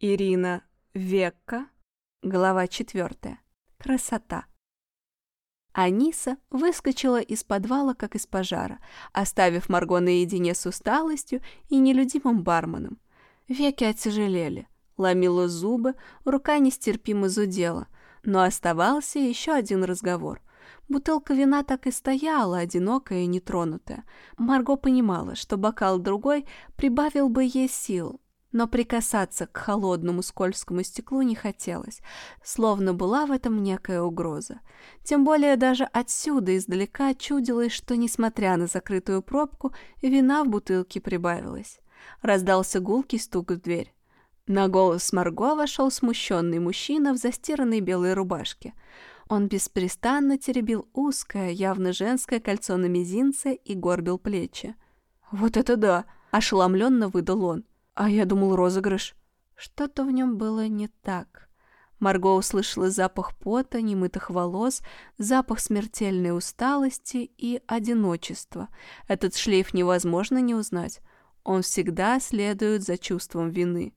Ирина Векка, глава четвертая. Красота. Аниса выскочила из подвала, как из пожара, оставив Марго наедине с усталостью и нелюдимым барменом. Веки оттяжелели, ломила зубы, рука нестерпимо зудела, но оставался еще один разговор. Бутылка вина так и стояла, одинокая и нетронутая. Марго понимала, что бокал другой прибавил бы ей сил, но прикасаться к холодному скользкому стеклу не хотелось, словно была в этом некая угроза. Тем более даже отсюда издалека чудилось, что, несмотря на закрытую пробку, вина в бутылке прибавилась. Раздался гулкий стук в дверь. На голос Марго вошел смущенный мужчина в застиранной белой рубашке. Он беспрестанно теребил узкое, явно женское кольцо на мизинце и горбил плечи. «Вот это да!» – ошеломленно выдал он. А я думал, розыгрыш. Что-то в нем было не так. Марго услышала запах пота, немытых волос, запах смертельной усталости и одиночества. Этот шлейф невозможно не узнать. Он всегда следует за чувством вины.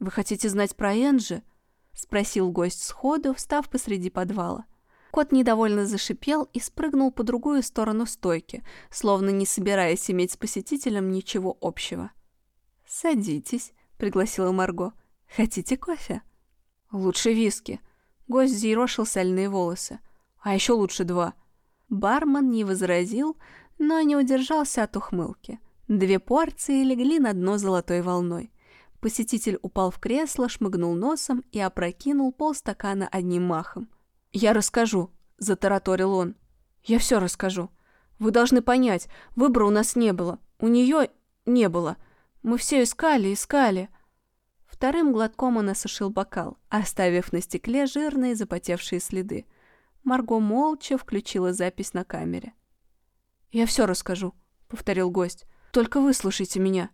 «Вы хотите знать про Энджи?» — спросил гость сходу, встав посреди подвала. Кот недовольно зашипел и спрыгнул по другую сторону стойки, словно не собираясь иметь с посетителем ничего общего. «Садитесь», — пригласила Марго. «Хотите кофе?» «Лучше виски». Гость зерошил сальные волосы. «А еще лучше два». Бармен не возразил, но не удержался от ухмылки. Две порции легли на дно золотой волной. Посетитель упал в кресло, шмыгнул носом и опрокинул полстакана одним махом. «Я расскажу», — затараторил он. «Я все расскажу. Вы должны понять, выбора у нас не было. У нее не было. Мы все искали, искали. Вторым глотком он осушил бокал, оставив на стекле жирные запотевшие следы. Марго молча включила запись на камере. «Я все расскажу», — повторил гость. «Только выслушайте меня».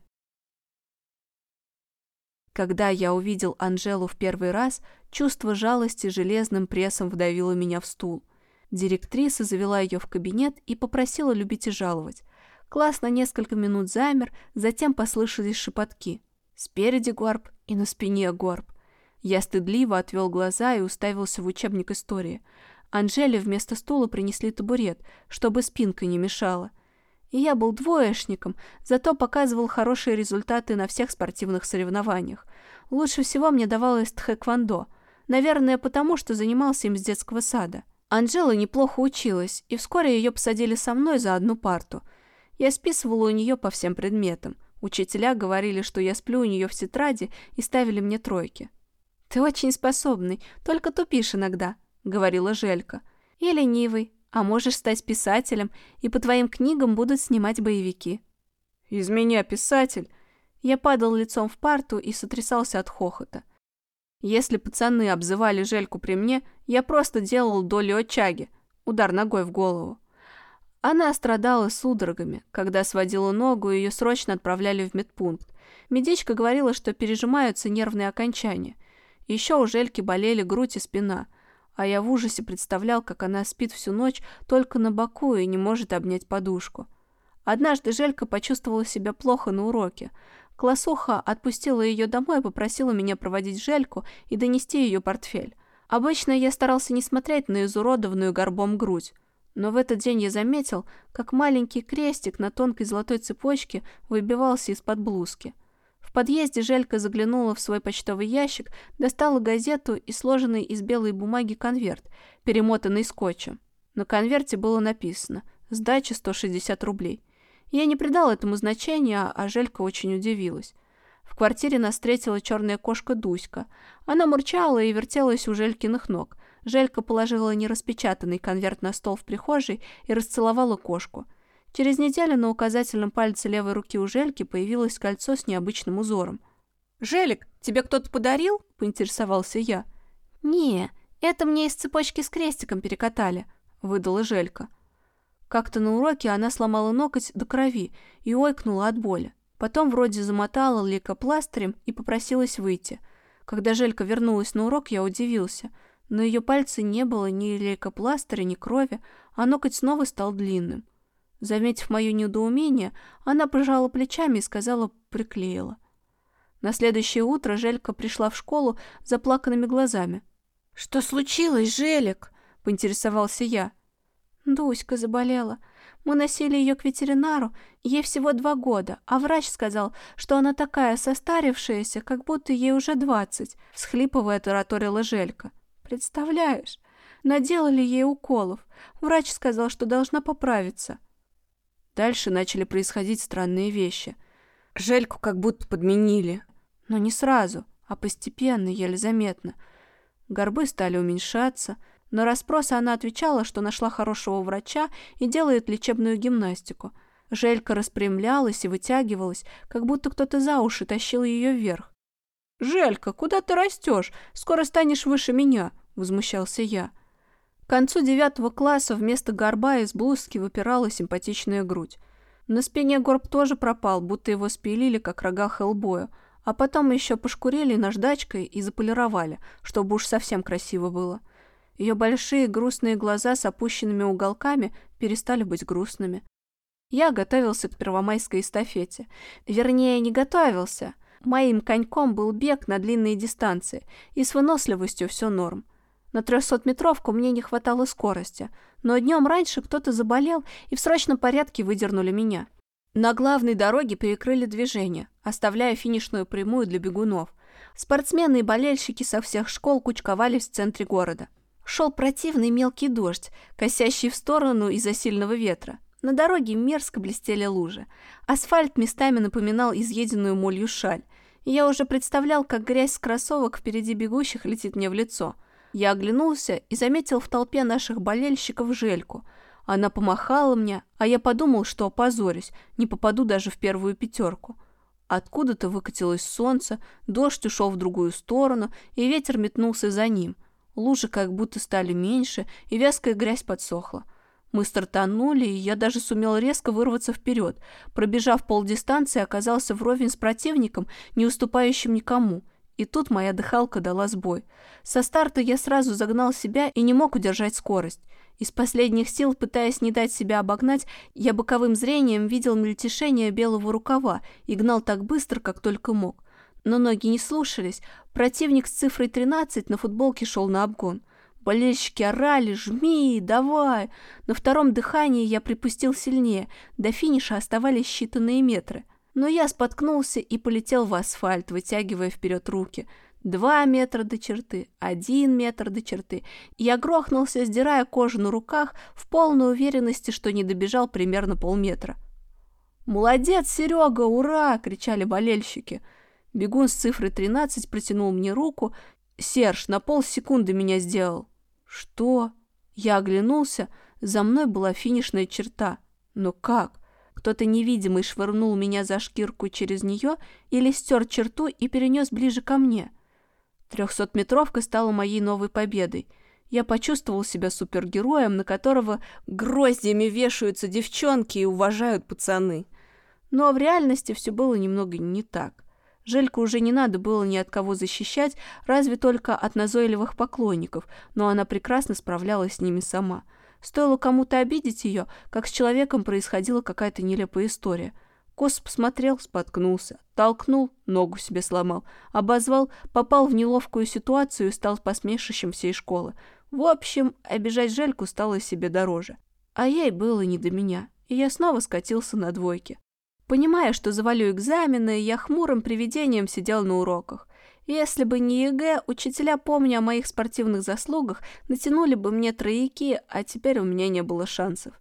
Когда я увидел Анжелу в первый раз, чувство жалости железным прессом вдавило меня в стул. Директриса завела ее в кабинет и попросила любить и жаловать. Класс на несколько минут замер, затем послышались шепотки. Спереди горб и на спине горб. Я стыдливо отвел глаза и уставился в учебник истории. Анжеле вместо стула принесли табурет, чтобы спинка не мешала. И я был двоечником, зато показывал хорошие результаты на всех спортивных соревнованиях. Лучше всего мне давалось тхэквондо. Наверное, потому что занимался им с детского сада. Анжела неплохо училась, и вскоре ее посадили со мной за одну парту – я списывала у нее по всем предметам. Учителя говорили, что я сплю у нее в тетради и ставили мне тройки. «Ты очень способный, только тупишь иногда», — говорила Желька. «И ленивый, а можешь стать писателем, и по твоим книгам будут снимать боевики». «Из меня писатель?» Я падал лицом в парту и сотрясался от хохота. Если пацаны обзывали Жельку при мне, я просто делал долю очаги, удар ногой в голову. Она страдала судорогами. Когда сводила ногу, ее срочно отправляли в медпункт. Медичка говорила, что пережимаются нервные окончания. Еще у Жельки болели грудь и спина. А я в ужасе представлял, как она спит всю ночь только на боку и не может обнять подушку. Однажды Желька почувствовала себя плохо на уроке. Классуха отпустила ее домой и попросила меня проводить Жельку и донести ее портфель. Обычно я старался не смотреть на изуродованную горбом грудь. Но в этот день я заметил, как маленький крестик на тонкой золотой цепочке выбивался из-под блузки. В подъезде Желька заглянула в свой почтовый ящик, достала газету и сложенный из белой бумаги конверт, перемотанный скотчем. На конверте было написано «Сдача 160 рублей». Я не придал этому значения, а Желька очень удивилась. В квартире нас встретила черная кошка Дуська. Она мурчала и вертелась у Желькиных ног. Желька положила нераспечатанный конверт на стол в прихожей и расцеловала кошку. Через неделю на указательном пальце левой руки у Жельки появилось кольцо с необычным узором. «Желик, тебе кто-то подарил?» – поинтересовался я. «Не, это мне из цепочки с крестиком перекатали», – выдала Желька. Как-то на уроке она сломала ноготь до крови и ойкнула от боли. Потом вроде замотала лейкопластырем и попросилась выйти. Когда Желька вернулась на урок, я удивился – на ее пальце не было ни лейкопластыря, ни крови, а ноготь снова стал длинным. Заметив мое недоумение, она пожала плечами и сказала «приклеила». На следующее утро Желька пришла в школу с заплаканными глазами. «Что случилось, Желик?» – поинтересовался я. Дуська заболела. Мы носили ее к ветеринару, ей всего два года, а врач сказал, что она такая состарившаяся, как будто ей уже двадцать, всхлипывая тараторила Желька. Представляешь? Наделали ей уколов. Врач сказал, что должна поправиться. Дальше начали происходить странные вещи. Жельку как будто подменили. Но не сразу, а постепенно, еле заметно. Горбы стали уменьшаться – на расспросы она отвечала, что нашла хорошего врача и делает лечебную гимнастику. Желька распрямлялась и вытягивалась, как будто кто-то за уши тащил ее вверх. «Желька, куда ты растешь? Скоро станешь выше меня», — возмущался я. К концу девятого класса вместо горба из блузки выпирала симпатичная грудь. На спине горб тоже пропал, будто его спилили, как рога Хеллбоя, а потом еще пошкурили наждачкой и заполировали, чтобы уж совсем красиво было. Ее большие грустные глаза с опущенными уголками перестали быть грустными. Я готовился к первомайской эстафете. Вернее, не готовился. Моим коньком был бег на длинные дистанции, и с выносливостью все норм. На 300-метровку мне не хватало скорости, но днем раньше кто-то заболел и в срочном порядке выдернули меня. На главной дороге перекрыли движение, оставляя финишную прямую для бегунов. Спортсмены и болельщики со всех школ кучковались в центре города. Шел противный мелкий дождь, косящий в сторону из-за сильного ветра. На дороге мерзко блестели лужи. Асфальт местами напоминал изъеденную молью шаль. я уже представлял, как грязь с кроссовок впереди бегущих летит мне в лицо. Я оглянулся и заметил в толпе наших болельщиков Жельку. Она помахала мне, а я подумал, что опозорюсь, не попаду даже в первую пятерку. Откуда-то выкатилось солнце, дождь ушел в другую сторону, и ветер метнулся за ним – Лужи как будто стали меньше, и вязкая грязь подсохла. Мы стартанули, и я даже сумел резко вырваться вперед. Пробежав полдистанции, оказался вровень с противником, не уступающим никому. И тут моя дыхалка дала сбой. Со старта я сразу загнал себя и не мог удержать скорость. Из последних сил, пытаясь не дать себя обогнать, я боковым зрением видел мельтешение белого рукава и гнал так быстро, как только мог. Но ноги не слушались. Противник с цифрой 13 на футболке шел на обгон. Болельщики орали «Жми! Давай!». На втором дыхании я припустил сильнее. До финиша оставались считанные метры. Но я споткнулся и полетел в асфальт, вытягивая вперед руки. Два метра до черты, один метр до черты. Я грохнулся, сдирая кожу на руках, в полной уверенности, что не добежал примерно полметра. «Молодец, Серега! Ура!» — кричали болельщики. Бегун с цифрой 13 протянул мне руку. «Серж, на полсекунды меня сделал». «Что?» Я оглянулся, за мной была финишная черта. Но как? Кто-то невидимый швырнул меня за шкирку через нее или стер черту и перенес ближе ко мне. Трехсотметровка стала моей новой победой. Я почувствовал себя супергероем, на которого гроздями вешаются девчонки и уважают пацаны. Но в реальности все было немного не так. Жельку уже не надо было ни от кого защищать, разве только от назойливых поклонников, но она прекрасно справлялась с ними сама. Стоило кому-то обидеть ее, как с человеком происходила какая-то нелепая история. Кос посмотрел, споткнулся, толкнул, ногу себе сломал, обозвал, попал в неловкую ситуацию и стал посмешищем всей школы. В общем, обижать Жельку стало себе дороже. А ей было не до меня, и я снова скатился на двойке. Понимая, что завалю экзамены, я хмурым привидением сидел на уроках. Если бы не ЕГЭ, учителя, помня о моих спортивных заслугах, натянули бы мне трояки, а теперь у меня не было шансов.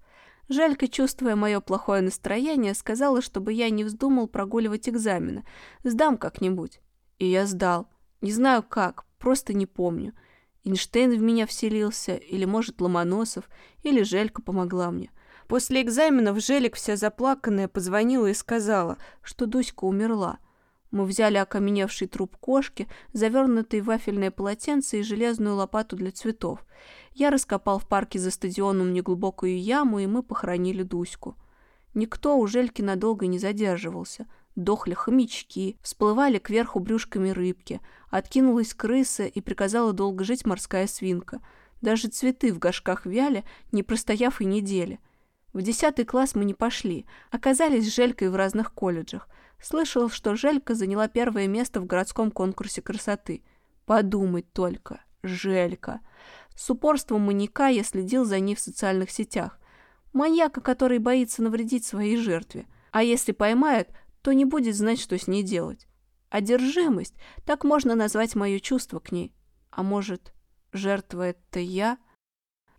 Желька, чувствуя мое плохое настроение, сказала, чтобы я не вздумал прогуливать экзамены. Сдам как-нибудь. И я сдал. Не знаю как, просто не помню. Эйнштейн в меня вселился, или, может, Ломоносов, или Желька помогла мне. После экзаменов Желька, вся заплаканная, позвонила и сказала, что Дуська умерла. Мы взяли окаменевший труп кошки, завернутый в вафельное полотенце и железную лопату для цветов. Я раскопал в парке за стадионом неглубокую яму, и мы похоронили Дуську. Никто у Жельки надолго не задерживался. Дохли хомячки, всплывали кверху брюшками рыбки, откинулась крыса и приказала долго жить морская свинка. Даже цветы в горшках вяли, не простояв и недели. В десятый класс мы не пошли, оказались с Желькой в разных колледжах. Слышал, что Желька заняла первое место в городском конкурсе красоты. Подумать только, Желька. С упорством маньяка я следил за ней в социальных сетях. Маньяка, который боится навредить своей жертве. А если поймает, то не будет знать, что с ней делать. Одержимость, так можно назвать мое чувство к ней. А может, жертва это я?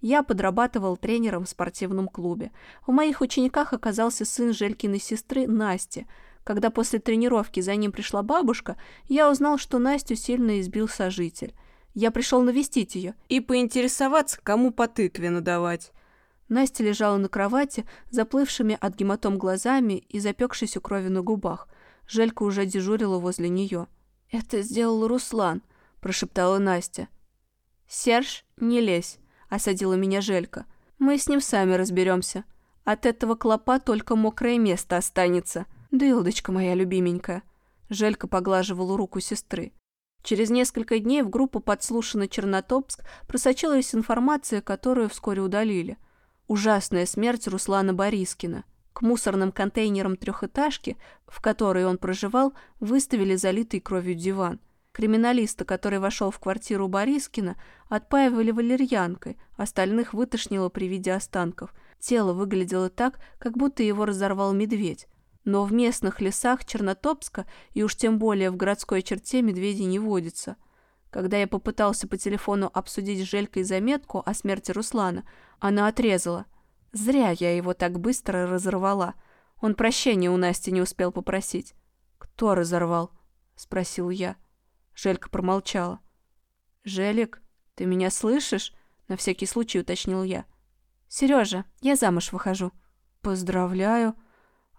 Я подрабатывал тренером в спортивном клубе. В моих учениках оказался сын Желькиной сестры Насти. Когда после тренировки за ним пришла бабушка, я узнал, что Настю сильно избил сожитель. Я пришел навестить ее и поинтересоваться, кому по тыкве надавать. Настя лежала на кровати, заплывшими от гематом глазами и запекшейся кровью на губах. Желька уже дежурила возле нее. «Это сделал Руслан», – прошептала Настя. «Серж, не лезь», – осадила меня Желька. «Мы с ним сами разберемся. От этого клопа только мокрое место останется. Дылдочка моя любименькая». Желька поглаживала руку сестры. Через несколько дней в группу «Подслушано Чернотопск» просочилась информация, которую вскоре удалили. Ужасная смерть Руслана Борискина. К мусорным контейнерам трехэтажки, в которой он проживал, выставили залитый кровью диван. Криминалиста, который вошел в квартиру Борискина, отпаивали валерьянкой, остальных вытошнило при виде останков. Тело выглядело так, как будто его разорвал медведь. Но в местных лесах Чернотопска и уж тем более в городской черте медведи не водятся. Когда я попытался по телефону обсудить с Желькой заметку о смерти Руслана, она отрезала – Зря я его так быстро разорвала. Он прощения у Насти не успел попросить. «Кто разорвал?» — спросил я. Желька промолчала. «Желик, ты меня слышишь?» — на всякий случай уточнил я. «Сережа, я замуж выхожу». «Поздравляю», —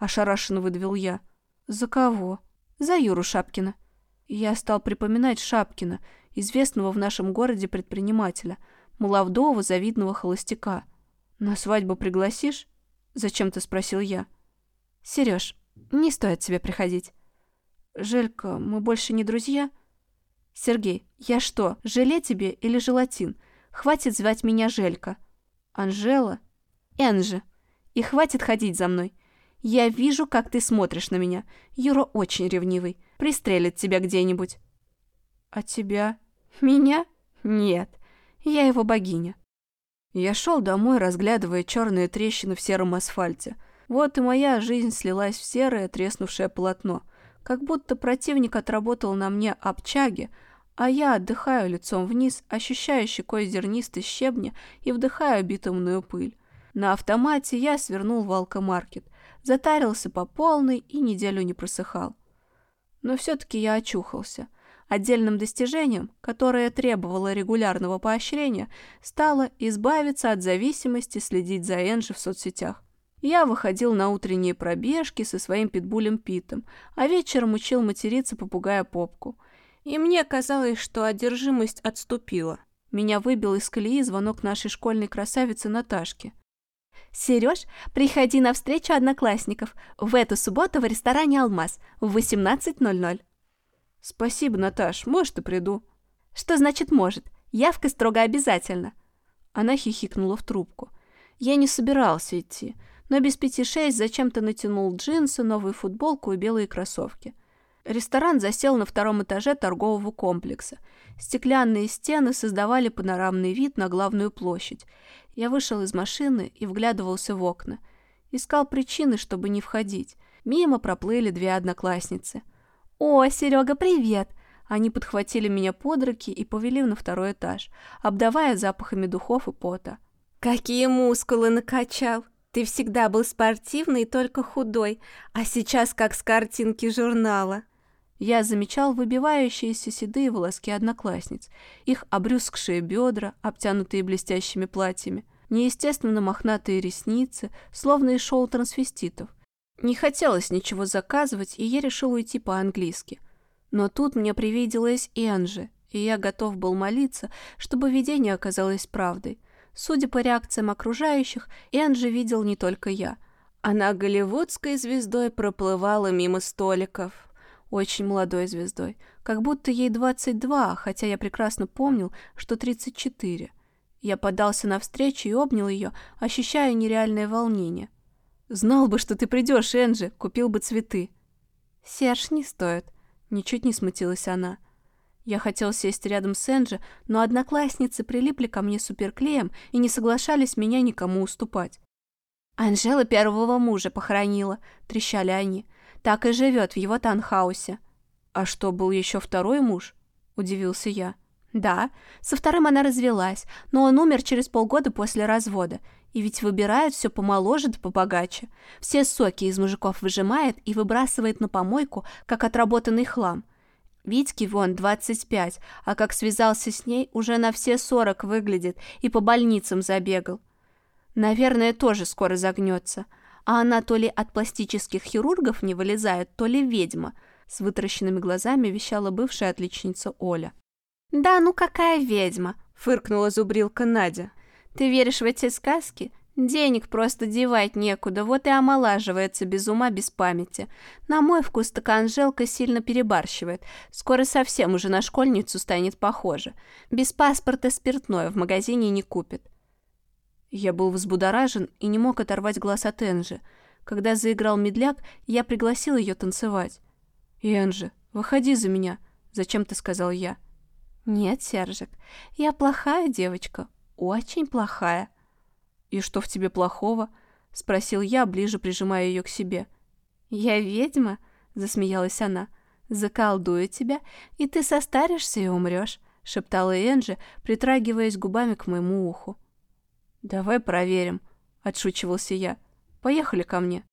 ошарашенно выдавил я. «За кого?» «За Юру Шапкина». Я стал припоминать Шапкина, известного в нашем городе предпринимателя, молодого завидного холостяка — «На свадьбу пригласишь?» — зачем-то спросил я. «Сереж, не стоит тебе приходить». «Желька, мы больше не друзья?» «Сергей, я что, желе тебе или желатин? Хватит звать меня Желька». «Анжела?» «Энжи. И хватит ходить за мной. Я вижу, как ты смотришь на меня. Юра очень ревнивый. Пристрелит тебя где-нибудь». «А тебя?» «Меня? Нет. Я его богиня. Я шел домой, разглядывая черные трещины в сером асфальте. Вот и моя жизнь слилась в серое, треснувшее полотно. Как будто противник отработал на мне обчаги, а я отдыхаю лицом вниз, ощущая щекой зернистый щебня и вдыхаю битумную пыль. На автомате я свернул в алкомаркет, затарился по полной и неделю не просыхал. Но все-таки я очухался – Отдельным достижением, которое требовало регулярного поощрения, стало избавиться от зависимости следить за Энджи в соцсетях. Я выходил на утренние пробежки со своим питбулем Питом, а вечером учил материться попугая Попку. И мне казалось, что одержимость отступила. Меня выбил из колеи звонок нашей школьной красавицы Наташки. «Сереж, приходи на встречу одноклассников в эту субботу в ресторане «Алмаз» в 18.00». «Спасибо, Наташ, может, и приду». «Что значит «может»? Явка строго обязательно». Она хихикнула в трубку. Я не собирался идти, но без пяти шесть зачем-то натянул джинсы, новую футболку и белые кроссовки. Ресторан засел на втором этаже торгового комплекса. Стеклянные стены создавали панорамный вид на главную площадь. Я вышел из машины и вглядывался в окна. Искал причины, чтобы не входить. Мимо проплыли две одноклассницы. «О, Серега, привет!» Они подхватили меня под руки и повели на второй этаж, обдавая запахами духов и пота. «Какие мускулы накачал! Ты всегда был спортивный, только худой, а сейчас как с картинки журнала!» Я замечал выбивающиеся седые волоски одноклассниц, их обрюзгшие бедра, обтянутые блестящими платьями, неестественно мохнатые ресницы, словно из шоу трансвеститов, не хотелось ничего заказывать, и я решил уйти по-английски. Но тут мне привиделась Энджи, и я готов был молиться, чтобы видение оказалось правдой. Судя по реакциям окружающих, Энджи видел не только я. Она голливудской звездой проплывала мимо столиков. Очень молодой звездой. Как будто ей 22, хотя я прекрасно помнил, что 34. Я подался навстречу и обнял ее, ощущая нереальное волнение. «Знал бы, что ты придешь, Энджи, купил бы цветы». «Серж, не стоит», — ничуть не смутилась она. Я хотел сесть рядом с Энджи, но одноклассницы прилипли ко мне суперклеем и не соглашались меня никому уступать. «Анжела первого мужа похоронила», — трещали они. «Так и живет в его танхаусе». «А что, был еще второй муж?» — удивился я. Да, со вторым она развелась, но он умер через полгода после развода. И ведь выбирает все помоложе да побогаче. Все соки из мужиков выжимает и выбрасывает на помойку, как отработанный хлам. Витьке вон 25, а как связался с ней, уже на все 40 выглядит и по больницам забегал. Наверное, тоже скоро загнется. А она то ли от пластических хирургов не вылезает, то ли ведьма. С вытаращенными глазами вещала бывшая отличница Оля. «Да ну какая ведьма!» — фыркнула зубрилка Надя. «Ты веришь в эти сказки? Денег просто девать некуда, вот и омолаживается без ума, без памяти. На мой вкус так Анжелка сильно перебарщивает. Скоро совсем уже на школьницу станет похожа. Без паспорта спиртное в магазине не купит». Я был взбудоражен и не мог оторвать глаз от Энжи. Когда заиграл медляк, я пригласил ее танцевать. «Энжи, выходи за меня», — зачем-то сказал я. «Нет, Сержик, я плохая девочка, очень плохая». «И что в тебе плохого?» — спросил я, ближе прижимая ее к себе. «Я ведьма», — засмеялась она. «Заколдую тебя, и ты состаришься и умрешь», — шептала Энджи, притрагиваясь губами к моему уху. «Давай проверим», — отшучивался я. «Поехали ко мне».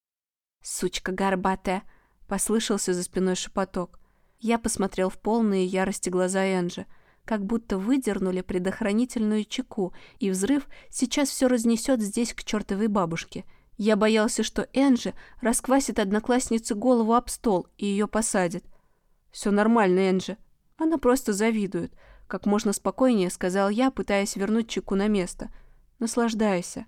«Сучка горбатая», — послышался за спиной шепоток. Я посмотрел в полные ярости глаза Энджи — как будто выдернули предохранительную чеку, и взрыв сейчас все разнесет здесь к чертовой бабушке. Я боялся, что Энджи расквасит однокласснице голову об стол и ее посадит. «Все нормально, Энджи. Она просто завидует», — как можно спокойнее сказал я, пытаясь вернуть чеку на место. «Наслаждайся».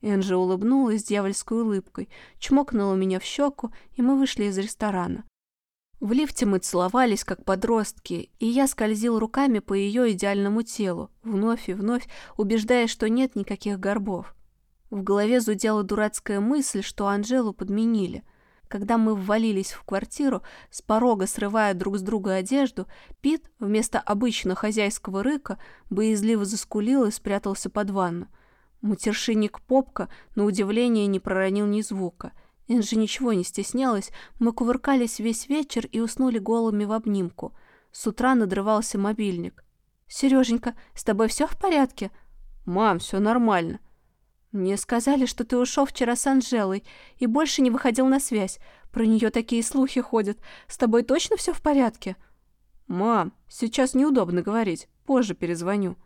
Энджи улыбнулась дьявольской улыбкой, чмокнула меня в щеку, и мы вышли из ресторана. В лифте мы целовались, как подростки, и я скользил руками по ее идеальному телу, вновь и вновь убеждая, что нет никаких горбов. В голове зудела дурацкая мысль, что Анжелу подменили. Когда мы ввалились в квартиру, с порога срывая друг с друга одежду, Пит вместо обычно хозяйского рыка боязливо заскулил и спрятался под ванну. Матершинник Попка, на удивление, не проронил ни звука — Энджи ничего не стеснялась, мы кувыркались весь вечер и уснули голыми в обнимку. С утра надрывался мобильник. «Сереженька, с тобой все в порядке?» «Мам, все нормально». «Мне сказали, что ты ушел вчера с Анжелой и больше не выходил на связь. Про нее такие слухи ходят. С тобой точно все в порядке?» «Мам, сейчас неудобно говорить. Позже перезвоню».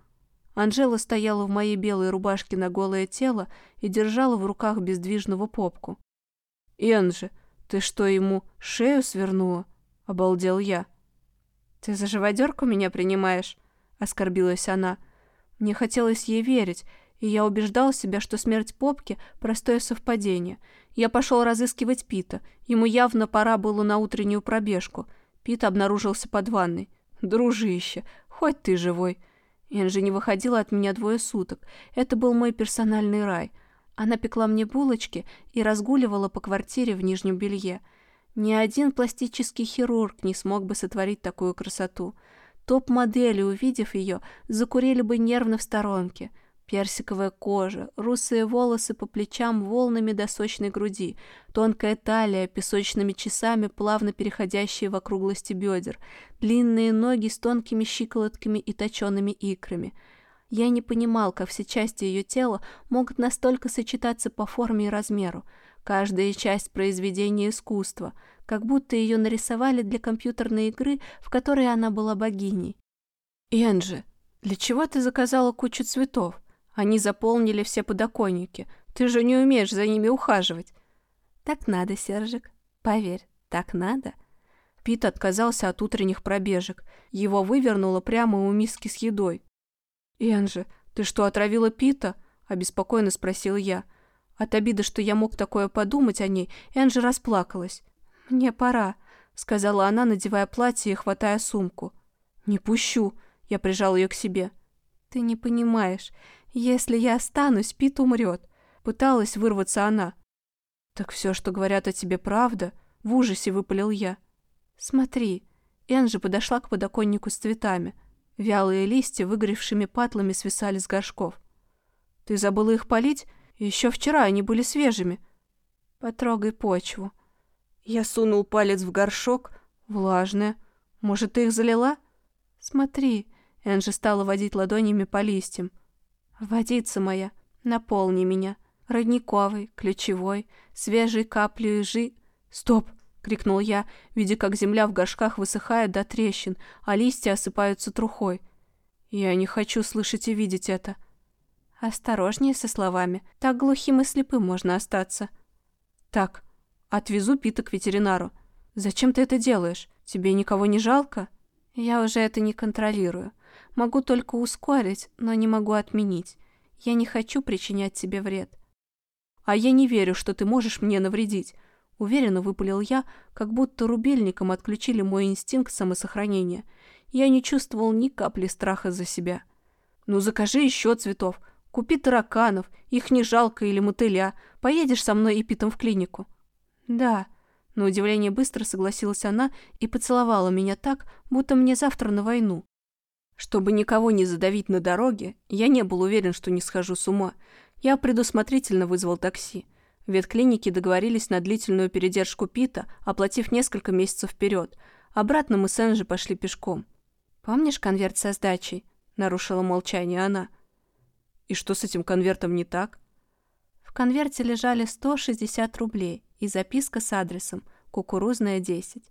Анжела стояла в моей белой рубашке на голое тело и держала в руках бездвижного попку. «Энджи, ты что, ему шею свернула?» — обалдел я. «Ты за живодерку меня принимаешь?» — оскорбилась она. Мне хотелось ей верить, и я убеждал себя, что смерть Попки — простое совпадение. Я пошел разыскивать Пита. Ему явно пора было на утреннюю пробежку. Пит обнаружился под ванной. «Дружище, хоть ты живой!» Энджи не выходила от меня двое суток. Это был мой персональный рай — она пекла мне булочки и разгуливала по квартире в нижнем белье. Ни один пластический хирург не смог бы сотворить такую красоту. Топ-модели, увидев ее, закурили бы нервно в сторонке. Персиковая кожа, русые волосы по плечам волнами до сочной груди, тонкая талия, песочными часами, плавно переходящие в округлости бедер, длинные ноги с тонкими щиколотками и точеными икрами — я не понимал, как все части ее тела могут настолько сочетаться по форме и размеру. Каждая часть произведения искусства, как будто ее нарисовали для компьютерной игры, в которой она была богиней. «Энджи, для чего ты заказала кучу цветов? Они заполнили все подоконники. Ты же не умеешь за ними ухаживать». «Так надо, Сержик. Поверь, так надо». Пит отказался от утренних пробежек. Его вывернуло прямо у миски с едой. «Энжи, ты что, отравила Пита?» – обеспокоенно спросил я. От обиды, что я мог такое подумать о ней, Энжи расплакалась. «Мне пора», – сказала она, надевая платье и хватая сумку. «Не пущу», – я прижал ее к себе. «Ты не понимаешь. Если я останусь, Пит умрет. Пыталась вырваться она. Так все, что говорят о тебе, правда? В ужасе выпалил я. Смотри. Энжи подошла к подоконнику с цветами. Вялые листья выгоревшими патлами свисали с горшков. Ты забыла их полить? Еще вчера они были свежими. Потрогай почву. Я сунул палец в горшок. Влажная. Может, ты их залила? Смотри. Энжи стала водить ладонями по листьям. Водица моя, наполни меня. Родниковый, ключевой, свежей каплей жи... Стоп! — крикнул я, видя, как земля в горшках высыхает до трещин, а листья осыпаются трухой. «Я не хочу слышать и видеть это». «Осторожнее со словами. Так глухим и слепым можно остаться». «Так, отвезу Пита к ветеринару. Зачем ты это делаешь? Тебе никого не жалко?» «Я уже это не контролирую. Могу только ускорить, но не могу отменить. Я не хочу причинять тебе вред». «А я не верю, что ты можешь мне навредить. Уверенно выпалил я, как будто рубильником отключили мой инстинкт самосохранения. Я не чувствовал ни капли страха за себя. «Ну, закажи еще цветов. Купи тараканов, их не жалко, или мотыля. Поедешь со мной и Питом в клинику?» «Да». На удивление быстро согласилась она и поцеловала меня так, будто мне завтра на войну. Чтобы никого не задавить на дороге, я не был уверен, что не схожу с ума. Я предусмотрительно вызвал такси. В ветклинике договорились на длительную передержку Пита, оплатив несколько месяцев вперед. Обратно мы с Энжи пошли пешком. «Помнишь конверт со сдачей?» — нарушила молчание она. «И что с этим конвертом не так?» В конверте лежали 160 рублей и записка с адресом «Кукурузная, 10».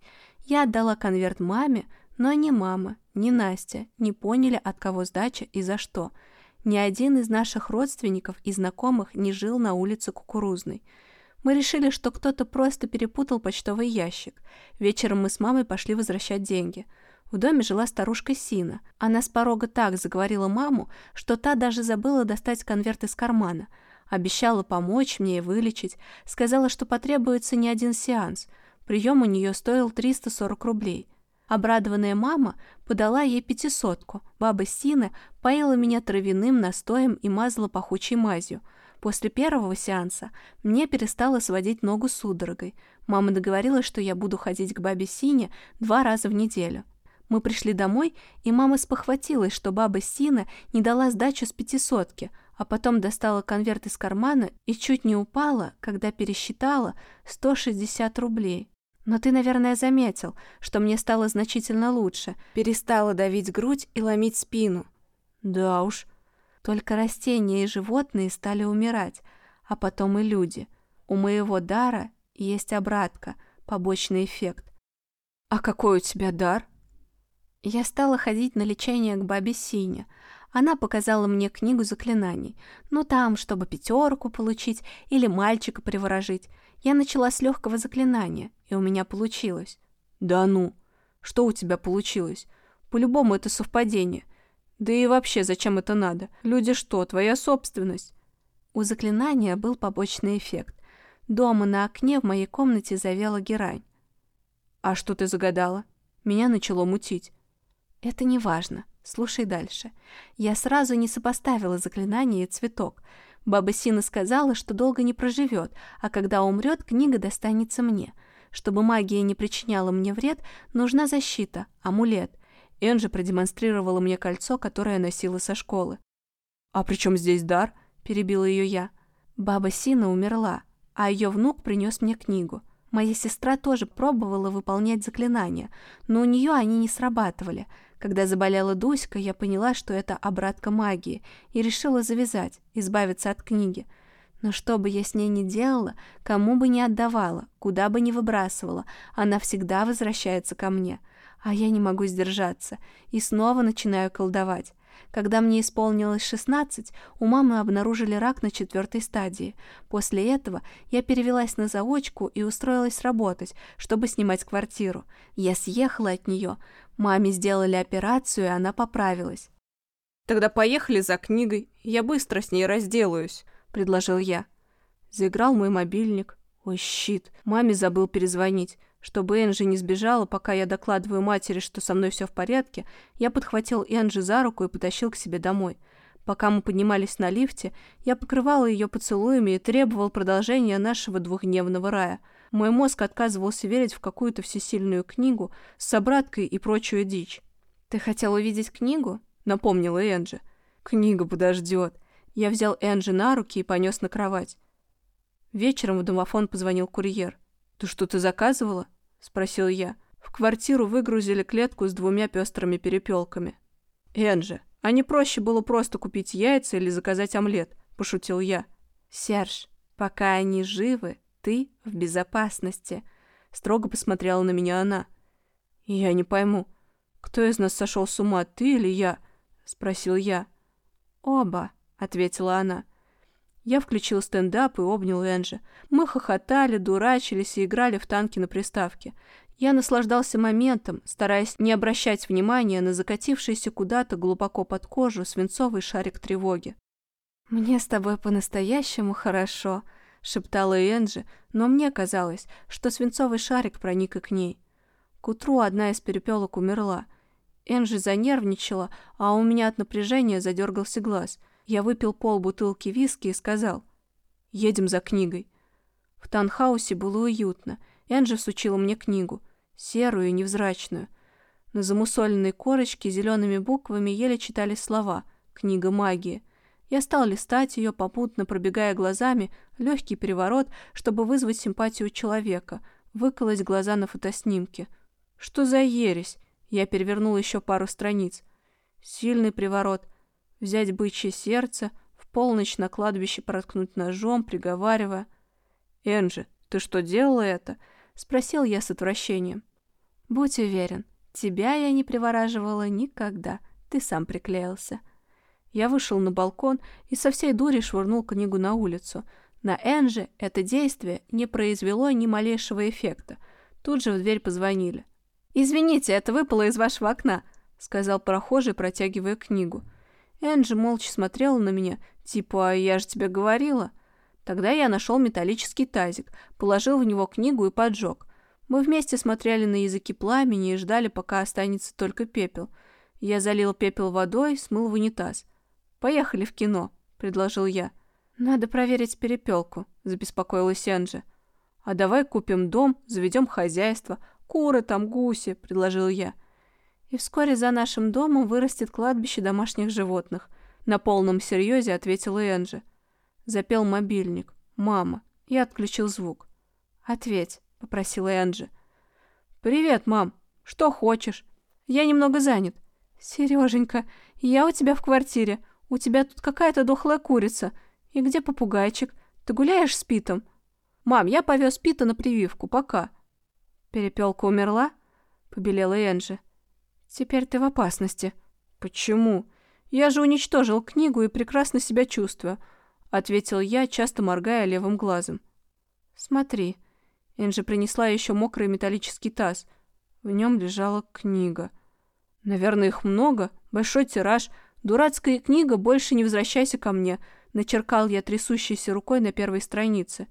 Я отдала конверт маме, но ни мама, ни Настя не поняли, от кого сдача и за что — ни один из наших родственников и знакомых не жил на улице Кукурузной. Мы решили, что кто-то просто перепутал почтовый ящик. Вечером мы с мамой пошли возвращать деньги. В доме жила старушка Сина. Она с порога так заговорила маму, что та даже забыла достать конверт из кармана. Обещала помочь мне и вылечить. Сказала, что потребуется не один сеанс. Прием у нее стоил 340 рублей. Обрадованная мама подала ей пятисотку. Баба Сина поила меня травяным настоем и мазала пахучей мазью. После первого сеанса мне перестало сводить ногу судорогой. Мама договорилась, что я буду ходить к бабе Сине два раза в неделю. Мы пришли домой, и мама спохватилась, что баба Сина не дала сдачу с пятисотки, а потом достала конверт из кармана и чуть не упала, когда пересчитала 160 рублей. Но ты, наверное, заметил, что мне стало значительно лучше. Перестала давить грудь и ломить спину. Да уж. Только растения и животные стали умирать, а потом и люди. У моего дара есть обратка, побочный эффект. А какой у тебя дар? Я стала ходить на лечение к бабе Сине. Она показала мне книгу заклинаний. Ну там, чтобы пятерку получить или мальчика приворожить. Я начала с легкого заклинания, и у меня получилось. Да ну, что у тебя получилось? По-любому это совпадение. Да и вообще, зачем это надо? Люди что, твоя собственность? У заклинания был побочный эффект. Дома на окне в моей комнате завела герань. А что ты загадала? Меня начало мутить. Это не важно. Слушай дальше. Я сразу не сопоставила заклинание и цветок. Баба Сина сказала, что долго не проживет, а когда умрет, книга достанется мне. Чтобы магия не причиняла мне вред, нужна защита, амулет. Энджи продемонстрировала мне кольцо, которое носила со школы. «А при чем здесь дар?» – перебила ее я. Баба Сина умерла, а ее внук принес мне книгу. Моя сестра тоже пробовала выполнять заклинания, но у нее они не срабатывали – когда заболела Дуська, я поняла, что это обратка магии, и решила завязать, избавиться от книги. Но что бы я с ней ни делала, кому бы ни отдавала, куда бы ни выбрасывала, она всегда возвращается ко мне. А я не могу сдержаться и снова начинаю колдовать. Когда мне исполнилось 16, у мамы обнаружили рак на четвертой стадии. После этого я перевелась на заочку и устроилась работать, чтобы снимать квартиру. Я съехала от нее. Маме сделали операцию, и она поправилась. «Тогда поехали за книгой, я быстро с ней разделаюсь», — предложил я. Заиграл мой мобильник. Ой, щит, маме забыл перезвонить. Чтобы Энджи не сбежала, пока я докладываю матери, что со мной все в порядке, я подхватил Энджи за руку и потащил к себе домой. Пока мы поднимались на лифте, я покрывала ее поцелуями и требовал продолжения нашего двухдневного рая. Мой мозг отказывался верить в какую-то всесильную книгу с собраткой и прочую дичь. «Ты хотел увидеть книгу?» — напомнила Энджи. «Книга подождет». Я взял Энджи на руки и понес на кровать. Вечером в домофон позвонил курьер. «Ты что-то заказывала?» — спросил я. В квартиру выгрузили клетку с двумя пестрыми перепелками. «Энджи, а не проще было просто купить яйца или заказать омлет?» – пошутил я. «Серж, пока они живы, ты в безопасности», – строго посмотрела на меня она. «Я не пойму, кто из нас сошел с ума, ты или я?» – спросил я. «Оба», – ответила она. Я включил стендап и обнял Энджи. Мы хохотали, дурачились и играли в танки на приставке. Я наслаждался моментом, стараясь не обращать внимания на закатившийся куда-то глубоко под кожу свинцовый шарик тревоги. «Мне с тобой по-настоящему хорошо», — шептала Энджи, но мне казалось, что свинцовый шарик проник и к ней. К утру одна из перепелок умерла. Энджи занервничала, а у меня от напряжения задергался глаз. Я выпил пол бутылки виски и сказал «Едем за книгой». В танхаусе было уютно. Энджи сучила мне книгу — серую и невзрачную. На замусоленной корочке зелеными буквами еле читались слова «Книга магии». Я стал листать ее, попутно пробегая глазами легкий переворот, чтобы вызвать симпатию человека, выколоть глаза на фотоснимке. Что за ересь? Я перевернул еще пару страниц. Сильный приворот. Взять бычье сердце, в полночь на кладбище проткнуть ножом, приговаривая. «Энджи, ты что, делала это?» — спросил я с отвращением. Будь уверен, тебя я не привораживала никогда. Ты сам приклеился. Я вышел на балкон и со всей дури швырнул книгу на улицу. На Энже это действие не произвело ни малейшего эффекта. Тут же в дверь позвонили. «Извините, это выпало из вашего окна», — сказал прохожий, протягивая книгу. Энджи молча смотрела на меня, типа «А я же тебе говорила». Тогда я нашел металлический тазик, положил в него книгу и поджег. Мы вместе смотрели на языки пламени и ждали, пока останется только пепел. Я залил пепел водой, смыл в унитаз. «Поехали в кино», — предложил я. «Надо проверить перепелку», — забеспокоилась Энджи. «А давай купим дом, заведем хозяйство. Куры там, гуси», — предложил я. И вскоре за нашим домом вырастет кладбище домашних животных. На полном серьезе ответила Энджи. Запел мобильник. «Мама». Я отключил звук. «Ответь» попросила Энджи. «Привет, мам. Что хочешь? Я немного занят». «Сереженька, я у тебя в квартире. У тебя тут какая-то дохлая курица. И где попугайчик? Ты гуляешь с Питом?» «Мам, я повез Пита на прививку. Пока». «Перепелка умерла?» — побелела Энджи. «Теперь ты в опасности». «Почему? Я же уничтожил книгу и прекрасно себя чувствую», — ответил я, часто моргая левым глазом. «Смотри». Энджи принесла еще мокрый металлический таз. В нем лежала книга. Наверное, их много. Большой тираж. Дурацкая книга «Больше не возвращайся ко мне», начеркал я трясущейся рукой на первой странице.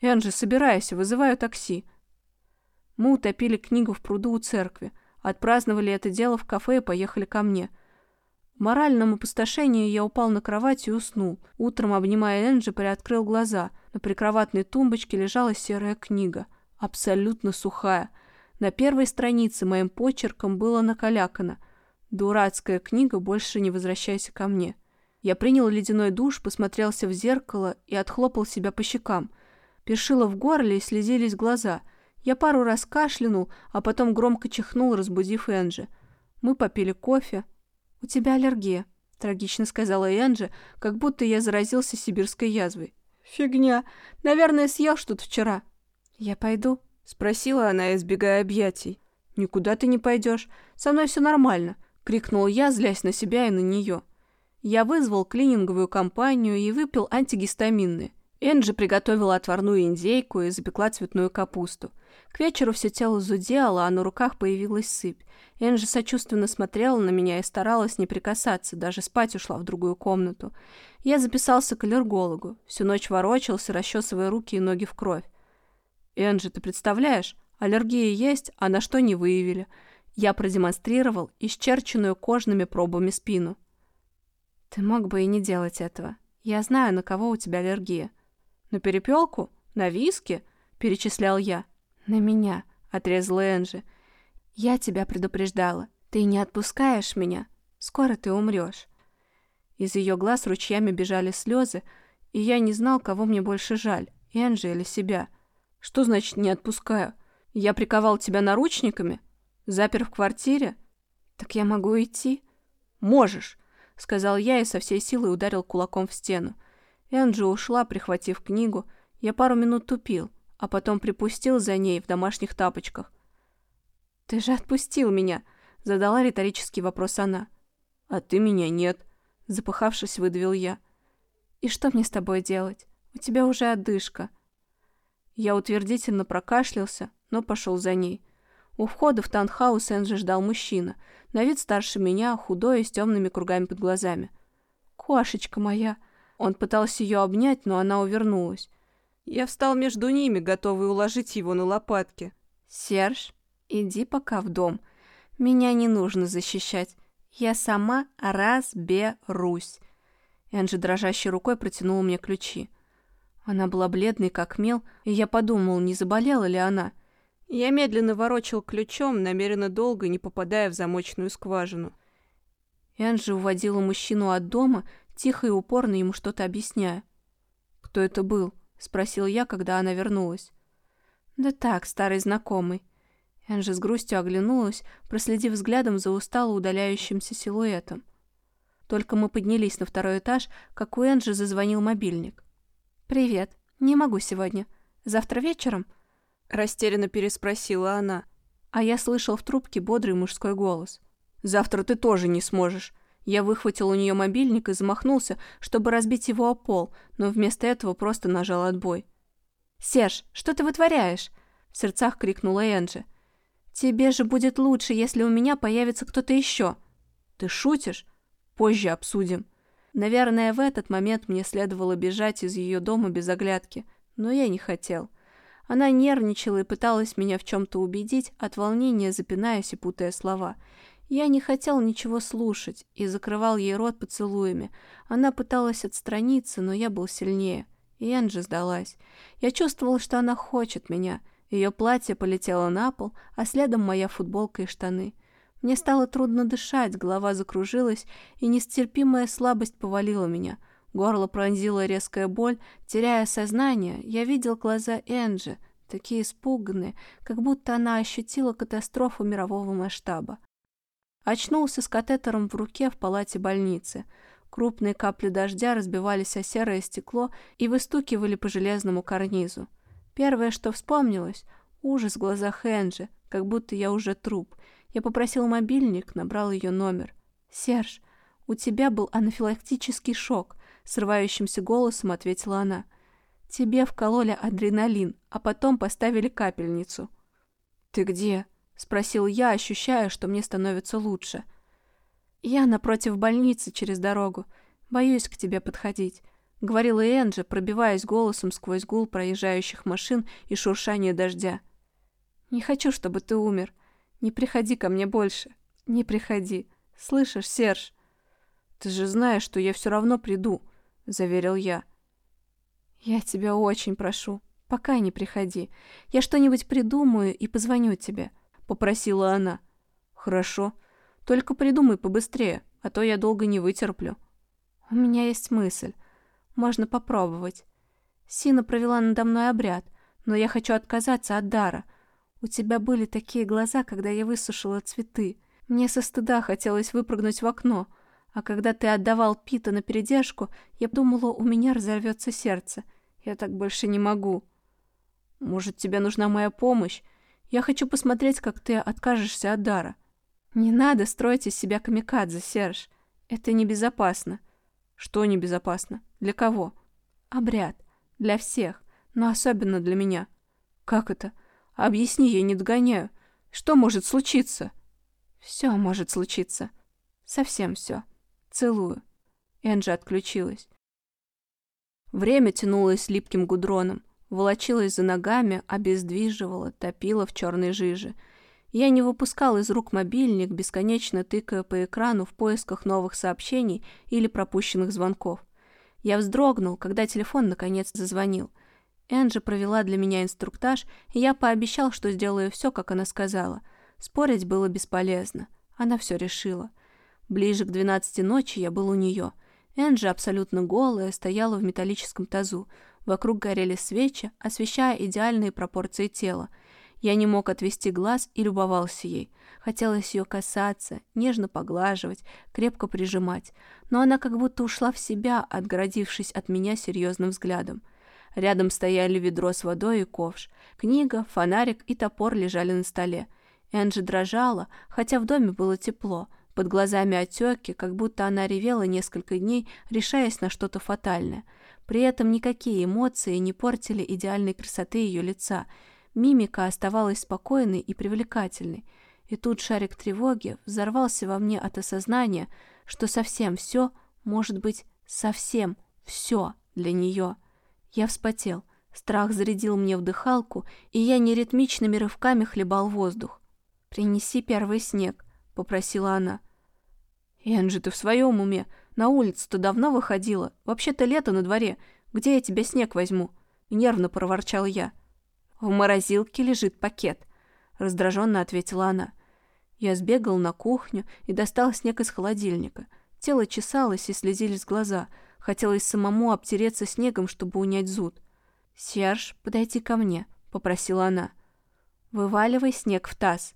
«Энджи, собирайся, вызываю такси». Мы утопили книгу в пруду у церкви, отпраздновали это дело в кафе и поехали ко мне. В моральном опустошении я упал на кровать и уснул. Утром, обнимая Энджи, приоткрыл глаза — на прикроватной тумбочке лежала серая книга, абсолютно сухая. На первой странице моим почерком было накалякано «Дурацкая книга, больше не возвращайся ко мне». Я принял ледяной душ, посмотрелся в зеркало и отхлопал себя по щекам. Першило в горле и слезились глаза. Я пару раз кашлянул, а потом громко чихнул, разбудив Энджи. Мы попили кофе. «У тебя аллергия», — трагично сказала Энджи, как будто я заразился сибирской язвой. «Фигня. Наверное, съел что-то вчера». «Я пойду?» — спросила она, избегая объятий. «Никуда ты не пойдешь. Со мной все нормально», — крикнул я, злясь на себя и на нее. Я вызвал клининговую компанию и выпил антигистаминные. Энджи приготовила отварную индейку и запекла цветную капусту. К вечеру все тело зудело, а на руках появилась сыпь. Энджи сочувственно смотрела на меня и старалась не прикасаться, даже спать ушла в другую комнату. Я записался к аллергологу. Всю ночь ворочался, расчесывая руки и ноги в кровь. «Энджи, ты представляешь? Аллергия есть, а на что не выявили?» Я продемонстрировал исчерченную кожными пробами спину. Ты мог бы и не делать этого. Я знаю, на кого у тебя аллергия. На перепелку? На виски? Перечислял я. На меня, отрезала Энджи. Я тебя предупреждала. Ты не отпускаешь меня. Скоро ты умрешь. Из ее глаз ручьями бежали слезы, и я не знал, кого мне больше жаль, Энджи или себя. Что значит «не отпускаю»? Я приковал тебя наручниками? Запер в квартире? Так я могу идти? Можешь, сказал я и со всей силы ударил кулаком в стену. Энджи ушла, прихватив книгу. Я пару минут тупил, а потом припустил за ней в домашних тапочках. «Ты же отпустил меня!» — задала риторический вопрос она. «А ты меня нет», — запыхавшись, выдавил я. «И что мне с тобой делать? У тебя уже одышка». Я утвердительно прокашлялся, но пошел за ней. У входа в таунхаус Энджи ждал мужчина, на вид старше меня, худой и с темными кругами под глазами. «Кошечка моя!» Он пытался ее обнять, но она увернулась. Я встал между ними, готовый уложить его на лопатки. «Серж, иди пока в дом. Меня не нужно защищать. Я сама разберусь». Энджи дрожащей рукой протянула мне ключи. Она была бледной, как мел, и я подумал, не заболела ли она. Я медленно ворочал ключом, намеренно долго, не попадая в замочную скважину. Энджи уводила мужчину от дома, тихо и упорно ему что-то объясняя. «Кто это был?» — спросил я, когда она вернулась. «Да так, старый знакомый». Энджи с грустью оглянулась, проследив взглядом за устало удаляющимся силуэтом. Только мы поднялись на второй этаж, как у Энджи зазвонил мобильник. «Привет. Не могу сегодня. Завтра вечером?» Растерянно переспросила она. А я слышал в трубке бодрый мужской голос. «Завтра ты тоже не сможешь». Я выхватил у нее мобильник и замахнулся, чтобы разбить его о пол, но вместо этого просто нажал отбой. «Серж, что ты вытворяешь?» — в сердцах крикнула Энджи. «Тебе же будет лучше, если у меня появится кто-то еще». «Ты шутишь? Позже обсудим». Наверное, в этот момент мне следовало бежать из ее дома без оглядки, но я не хотел. Она нервничала и пыталась меня в чем-то убедить, от волнения запинаясь и путая слова. Я не хотел ничего слушать и закрывал ей рот поцелуями. Она пыталась отстраниться, но я был сильнее. И Энджи сдалась. Я чувствовал, что она хочет меня. Ее платье полетело на пол, а следом моя футболка и штаны. Мне стало трудно дышать, голова закружилась, и нестерпимая слабость повалила меня. Горло пронзила резкая боль. Теряя сознание, я видел глаза Энджи, такие испуганные, как будто она ощутила катастрофу мирового масштаба. Очнулся с катетером в руке в палате больницы. Крупные капли дождя разбивались о серое стекло и выстукивали по железному карнизу. Первое, что вспомнилось — ужас в глазах Энджи, как будто я уже труп. Я попросил мобильник, набрал ее номер. «Серж, у тебя был анафилактический шок срывающимся голосом ответила она. Тебе вкололи адреналин, а потом поставили капельницу. Ты где? Спросил я, ощущая, что мне становится лучше. Я напротив больницы через дорогу. Боюсь к тебе подходить, говорила Энджи, пробиваясь голосом сквозь гул проезжающих машин и шуршание дождя. Не хочу, чтобы ты умер. Не приходи ко мне больше. Не приходи. Слышишь, Серж? Ты же знаешь, что я все равно приду. — заверил я. «Я тебя очень прошу, пока не приходи. Я что-нибудь придумаю и позвоню тебе», — попросила она. «Хорошо. Только придумай побыстрее, а то я долго не вытерплю». «У меня есть мысль. Можно попробовать. Сина провела надо мной обряд, но я хочу отказаться от дара. У тебя были такие глаза, когда я высушила цветы. Мне со стыда хотелось выпрыгнуть в окно, а когда ты отдавал Пита на передержку, я думала, у меня разорвется сердце. Я так больше не могу. Может, тебе нужна моя помощь? Я хочу посмотреть, как ты откажешься от дара. Не надо строить из себя камикадзе, Серж. Это небезопасно. Что небезопасно? Для кого? Обряд. Для всех. Но особенно для меня. Как это? Объясни, я не догоняю. Что может случиться? Все может случиться. Совсем все. Целую. Энджи отключилась. Время тянулось липким гудроном, волочилось за ногами, обездвиживало, топило в черной жиже. Я не выпускал из рук мобильник, бесконечно тыкая по экрану в поисках новых сообщений или пропущенных звонков. Я вздрогнул, когда телефон наконец зазвонил. Энджи провела для меня инструктаж, и я пообещал, что сделаю все, как она сказала. Спорить было бесполезно. Она все решила. Ближе к двенадцати ночи я был у нее. Энджи, абсолютно голая, стояла в металлическом тазу. Вокруг горели свечи, освещая идеальные пропорции тела. Я не мог отвести глаз и любовался ей. Хотелось ее касаться, нежно поглаживать, крепко прижимать. Но она как будто ушла в себя, отгородившись от меня серьезным взглядом. Рядом стояли ведро с водой и ковш. Книга, фонарик и топор лежали на столе. Энджи дрожала, хотя в доме было тепло. Под глазами отеки, как будто она ревела несколько дней, решаясь на что-то фатальное. При этом никакие эмоции не портили идеальной красоты ее лица. Мимика оставалась спокойной и привлекательной. И тут шарик тревоги взорвался во мне от осознания, что совсем все, может быть, совсем все для нее. Я вспотел. Страх зарядил мне вдыхалку, и я неритмичными рывками хлебал воздух. «Принеси первый снег», — попросила она. «Энджи, ты в своем уме? На улицу-то давно выходила. Вообще-то лето на дворе. Где я тебе снег возьму?» Нервно проворчал я. «В морозилке лежит пакет», — раздраженно ответила она. Я сбегал на кухню и достал снег из холодильника. Тело чесалось и слезились глаза. Хотелось самому обтереться снегом, чтобы унять зуд. «Серж, подойди ко мне», — попросила она. «Вываливай снег в таз».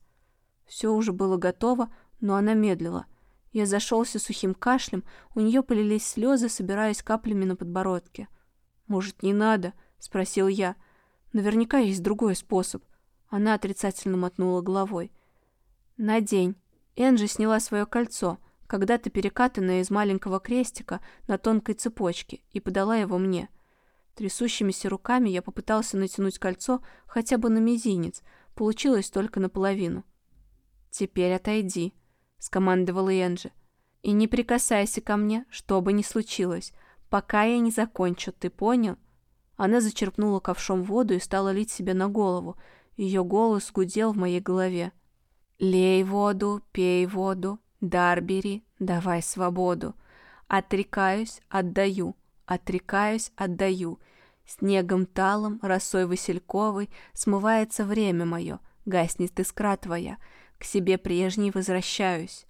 Все уже было готово, но она медлила. Я зашелся сухим кашлем, у нее полились слезы, собираясь каплями на подбородке. «Может, не надо?» — спросил я. «Наверняка есть другой способ». Она отрицательно мотнула головой. «Надень». Энджи сняла свое кольцо, когда-то перекатанное из маленького крестика на тонкой цепочке, и подала его мне. Трясущимися руками я попытался натянуть кольцо хотя бы на мизинец, получилось только наполовину. «Теперь отойди», — скомандовала Энджи. «И не прикасайся ко мне, что бы ни случилось, пока я не закончу, ты понял?» Она зачерпнула ковшом воду и стала лить себе на голову. Ее голос гудел в моей голове. «Лей воду, пей воду, дар бери, давай свободу. Отрекаюсь, отдаю, отрекаюсь, отдаю. Снегом талом, росой васильковой смывается время мое, гаснет искра твоя. К себе прежней возвращаюсь.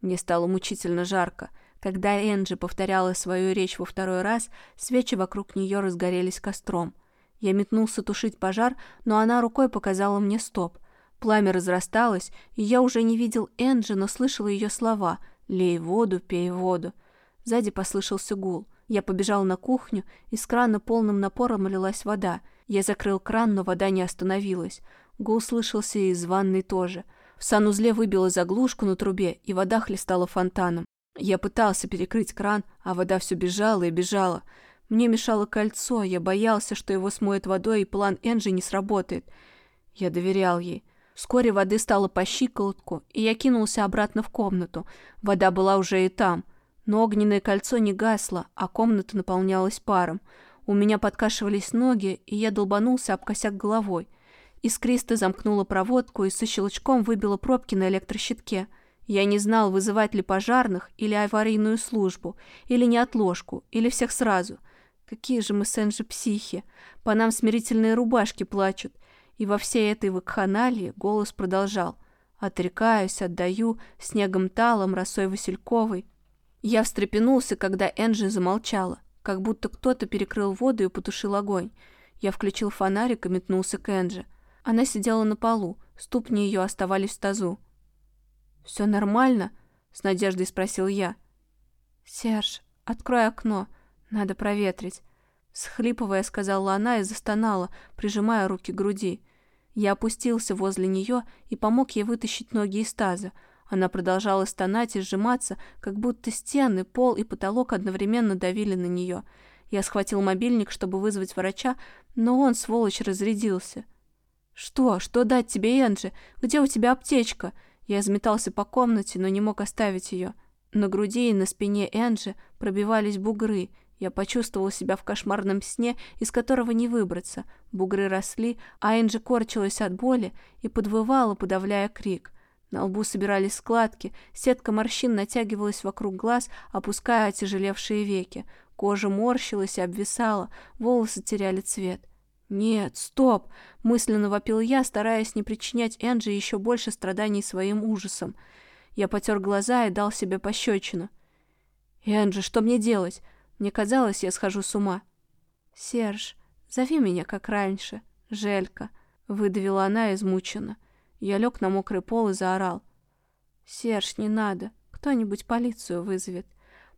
Мне стало мучительно жарко. Когда Энджи повторяла свою речь во второй раз, свечи вокруг нее разгорелись костром. Я метнулся тушить пожар, но она рукой показала мне стоп. Пламя разрасталось, и я уже не видел Энджи, но слышал ее слова «Лей воду, пей воду». Сзади послышался гул. Я побежал на кухню, из крана полным напором лилась вода. Я закрыл кран, но вода не остановилась. Гул слышался и из ванной тоже — в санузле выбило заглушку на трубе, и вода хлестала фонтаном. Я пытался перекрыть кран, а вода все бежала и бежала. Мне мешало кольцо, я боялся, что его смоет водой, и план Энджи не сработает. Я доверял ей. Вскоре воды стало по щиколотку, и я кинулся обратно в комнату. Вода была уже и там. Но огненное кольцо не гасло, а комната наполнялась паром. У меня подкашивались ноги, и я долбанулся об косяк головой. Искристо замкнула проводку и со щелчком выбила пробки на электрощитке. Я не знал, вызывать ли пожарных или аварийную службу, или неотложку, или всех сразу. Какие же мы с Энджи психи. По нам смирительные рубашки плачут. И во всей этой вакханалии голос продолжал. Отрекаюсь, отдаю, снегом талом, росой васильковой. Я встрепенулся, когда Энджи замолчала, как будто кто-то перекрыл воду и потушил огонь. Я включил фонарик и метнулся к Энджи. Она сидела на полу, ступни ее оставались в тазу. «Все нормально?» — с надеждой спросил я. «Серж, открой окно, надо проветрить», — схлипывая, сказала она и застонала, прижимая руки к груди. Я опустился возле нее и помог ей вытащить ноги из таза. Она продолжала стонать и сжиматься, как будто стены, пол и потолок одновременно давили на нее. Я схватил мобильник, чтобы вызвать врача, но он, сволочь, разрядился. «Что? Что дать тебе, Энджи? Где у тебя аптечка?» Я изметался по комнате, но не мог оставить ее. На груди и на спине Энджи пробивались бугры. Я почувствовал себя в кошмарном сне, из которого не выбраться. Бугры росли, а Энджи корчилась от боли и подвывала, подавляя крик. На лбу собирались складки, сетка морщин натягивалась вокруг глаз, опуская отяжелевшие веки. Кожа морщилась и обвисала, волосы теряли цвет. «Нет, стоп!» — мысленно вопил я, стараясь не причинять Энджи еще больше страданий своим ужасом. Я потер глаза и дал себе пощечину. «Энджи, что мне делать? Мне казалось, я схожу с ума». «Серж, зови меня, как раньше. Желька», — выдавила она измученно. Я лег на мокрый пол и заорал. «Серж, не надо. Кто-нибудь полицию вызовет».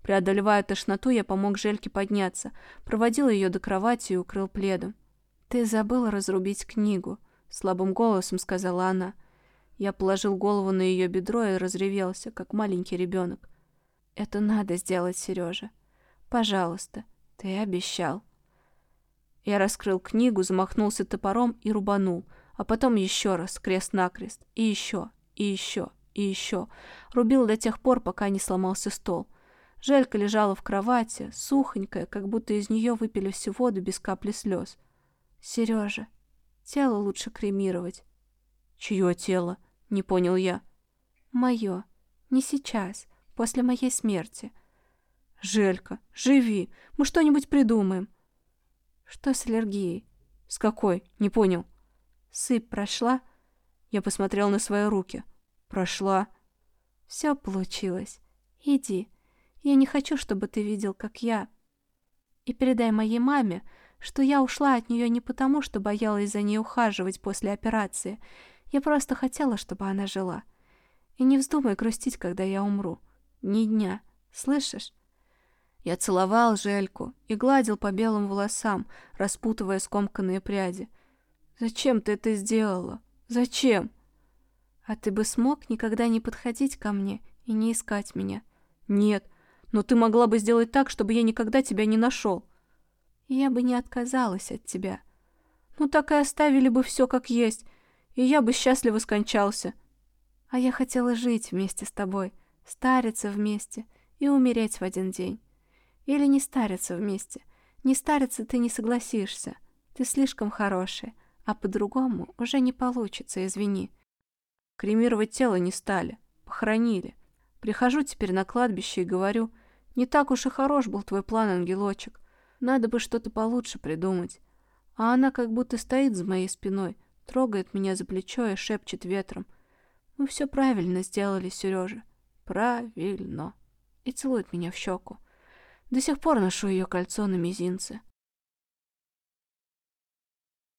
Преодолевая тошноту, я помог Жельке подняться, проводил ее до кровати и укрыл пледом. «Ты забыла разрубить книгу», — слабым голосом сказала она. Я положил голову на ее бедро и разревелся, как маленький ребенок. «Это надо сделать, Сережа. Пожалуйста, ты обещал». Я раскрыл книгу, замахнулся топором и рубанул — а потом еще раз, крест-накрест, и еще, и еще, и еще. Рубил до тех пор, пока не сломался стол. Желька лежала в кровати, сухонькая, как будто из нее выпили всю воду без капли слез. «Сережа, тело лучше кремировать». «Чье тело?» — не понял я. «Мое. Не сейчас, после моей смерти». «Желька, живи, мы что-нибудь придумаем». «Что с аллергией?» «С какой? Не понял». Сыпь прошла? Я посмотрел на свои руки. Прошла. Все получилось. Иди. Я не хочу, чтобы ты видел, как я. И передай моей маме, что я ушла от нее не потому, что боялась за ней ухаживать после операции. Я просто хотела, чтобы она жила. И не вздумай грустить, когда я умру. Ни дня. Слышишь? Я целовал Жельку и гладил по белым волосам, распутывая скомканные пряди. Зачем ты это сделала? Зачем? А ты бы смог никогда не подходить ко мне и не искать меня? Нет, но ты могла бы сделать так, чтобы я никогда тебя не нашел. Я бы не отказалась от тебя. Ну так и оставили бы все как есть, и я бы счастливо скончался. А я хотела жить вместе с тобой, стариться вместе и умереть в один день. Или не стариться вместе. Не стариться ты не согласишься. Ты слишком хорошая, а по-другому уже не получится, извини. Кремировать тело не стали, похоронили. Прихожу теперь на кладбище и говорю, не так уж и хорош был твой план, ангелочек. Надо бы что-то получше придумать. А она как будто стоит за моей спиной, трогает меня за плечо и шепчет ветром. Мы все правильно сделали, Сережа. Правильно. И целует меня в щеку. До сих пор ношу ее кольцо на мизинце.